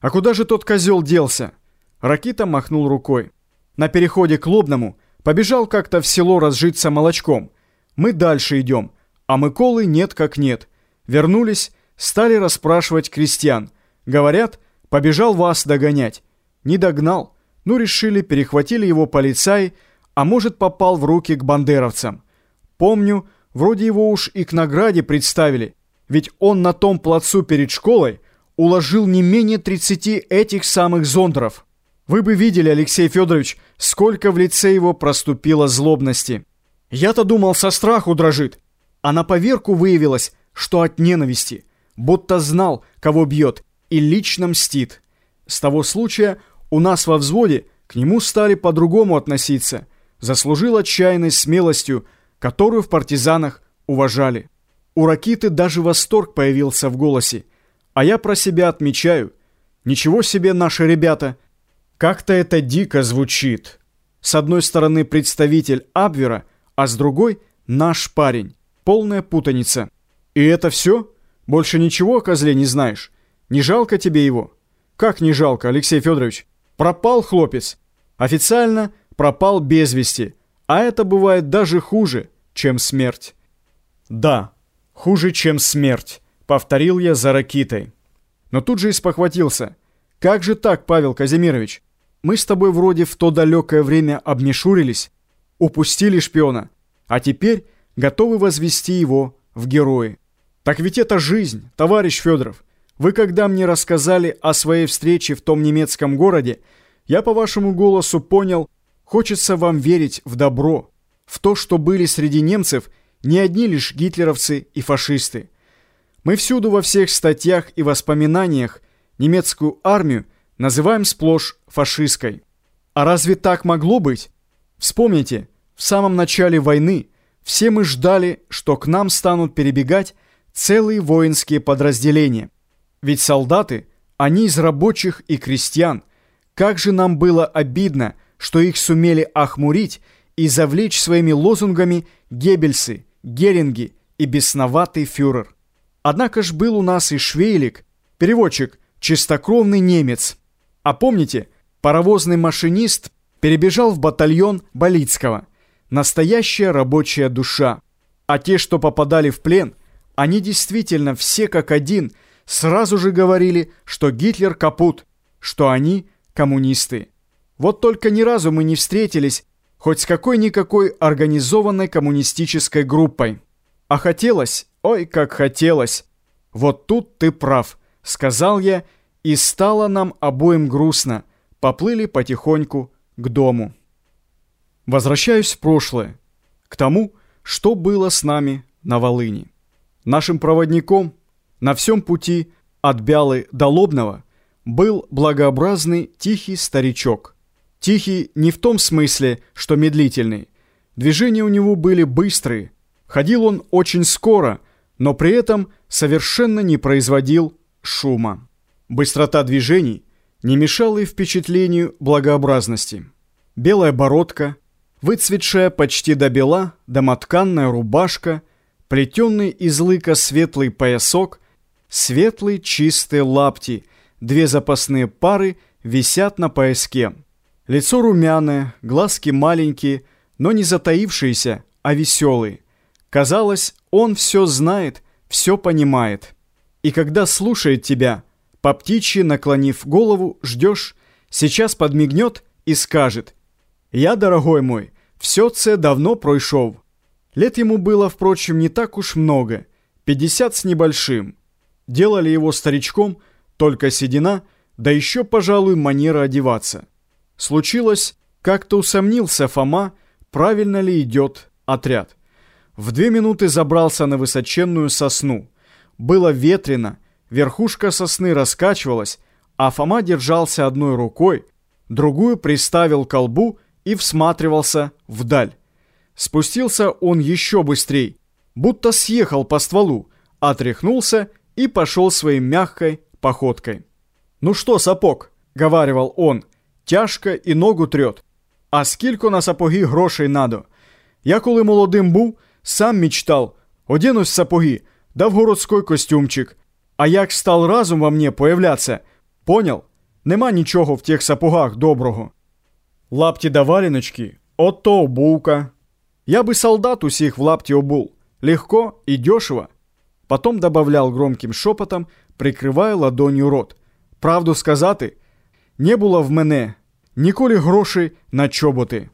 «А куда же тот козел делся?» Ракита махнул рукой. На переходе к Лобному побежал как-то в село разжиться молочком. Мы дальше идем, а Миколы нет как нет. Вернулись, стали расспрашивать крестьян. Говорят, побежал вас догонять. Не догнал. Ну, решили, перехватили его полицай, а может, попал в руки к бандеровцам. Помню, вроде его уж и к награде представили, ведь он на том плацу перед школой уложил не менее 30 этих самых зондров. Вы бы видели, Алексей Федорович, сколько в лице его проступило злобности. Я-то думал, со страху дрожит, а на поверку выявилось, что от ненависти, будто знал, кого бьет, и лично мстит. С того случая у нас во взводе к нему стали по-другому относиться. Заслужил отчаянной смелостью, которую в партизанах уважали. У Ракиты даже восторг появился в голосе. А я про себя отмечаю. Ничего себе наши ребята – как-то это дико звучит. С одной стороны представитель Абвера, а с другой наш парень. Полная путаница. И это все? Больше ничего о козле не знаешь? Не жалко тебе его? Как не жалко, Алексей Федорович? Пропал хлопец. Официально пропал без вести. А это бывает даже хуже, чем смерть. Да, хуже, чем смерть, повторил я за Ракитой. Но тут же и спохватился. Как же так, Павел Казимирович? Мы с тобой вроде в то далекое время обмешурились, упустили шпиона, а теперь готовы возвести его в герои. Так ведь это жизнь, товарищ Федоров. Вы когда мне рассказали о своей встрече в том немецком городе, я по вашему голосу понял, хочется вам верить в добро, в то, что были среди немцев не одни лишь гитлеровцы и фашисты. Мы всюду во всех статьях и воспоминаниях немецкую армию называем сплошь фашистской. А разве так могло быть? Вспомните, в самом начале войны все мы ждали, что к нам станут перебегать целые воинские подразделения. Ведь солдаты, они из рабочих и крестьян. Как же нам было обидно, что их сумели охмурить и завлечь своими лозунгами Геббельсы, Геринги и бесноватый фюрер. Однако ж был у нас и Швейлик, переводчик, чистокровный немец – а помните, паровозный машинист перебежал в батальон Болицкого. Настоящая рабочая душа. А те, что попадали в плен, они действительно все как один сразу же говорили, что Гитлер капут, что они коммунисты. Вот только ни разу мы не встретились хоть с какой-никакой организованной коммунистической группой. А хотелось, ой, как хотелось. Вот тут ты прав, сказал я, и стало нам обоим грустно. Поплыли потихоньку к дому. Возвращаюсь в прошлое. К тому, что было с нами на Волыни. Нашим проводником на всем пути от Бялы до Лобного был благообразный тихий старичок. Тихий не в том смысле, что медлительный. Движения у него были быстрые. Ходил он очень скоро, но при этом совершенно не производил шума. Быстрота движений не мешала и впечатлению благообразности. Белая бородка, выцветшая почти до бела домотканная рубашка, плетенный из лыка светлый поясок, светлые чистые лапти, две запасные пары висят на пояске. Лицо румяное, глазки маленькие, но не затаившиеся, а веселые. Казалось, он все знает, все понимает. И когда слушает тебя – по птичьи, наклонив голову, ждешь, сейчас подмигнет и скажет «Я, дорогой мой, все це давно пройшов». Лет ему было, впрочем, не так уж много, пятьдесят с небольшим. Делали его старичком только седина, да еще, пожалуй, манера одеваться. Случилось, как-то усомнился Фома, правильно ли идет отряд. В две минуты забрался на высоченную сосну. Было ветрено, Верхушка сосны раскачивалась, а Фома держался одной рукой, другую приставил к колбу и всматривался вдаль. Спустился он еще быстрей, будто съехал по стволу, отряхнулся и пошел своей мягкой походкой. «Ну что, сапог?» — говаривал он. «Тяжко і ногу трет. А скільки на сапоги грошей надо? Я коли молодим був, сам мечтал, оденусь сапоги, да в городской костюмчик, а як стал разум во мне появляться, понял, Нема нічого в тих сапогах доброго. Лапті да валіночки – ото обувка. Я бы солдат усіх в лапті обул. Легко и дешево. Потом добавлял громким шепотом, прикривая ладонью рот. Правду сказати, не було в мене ніколи грошей на чоботи.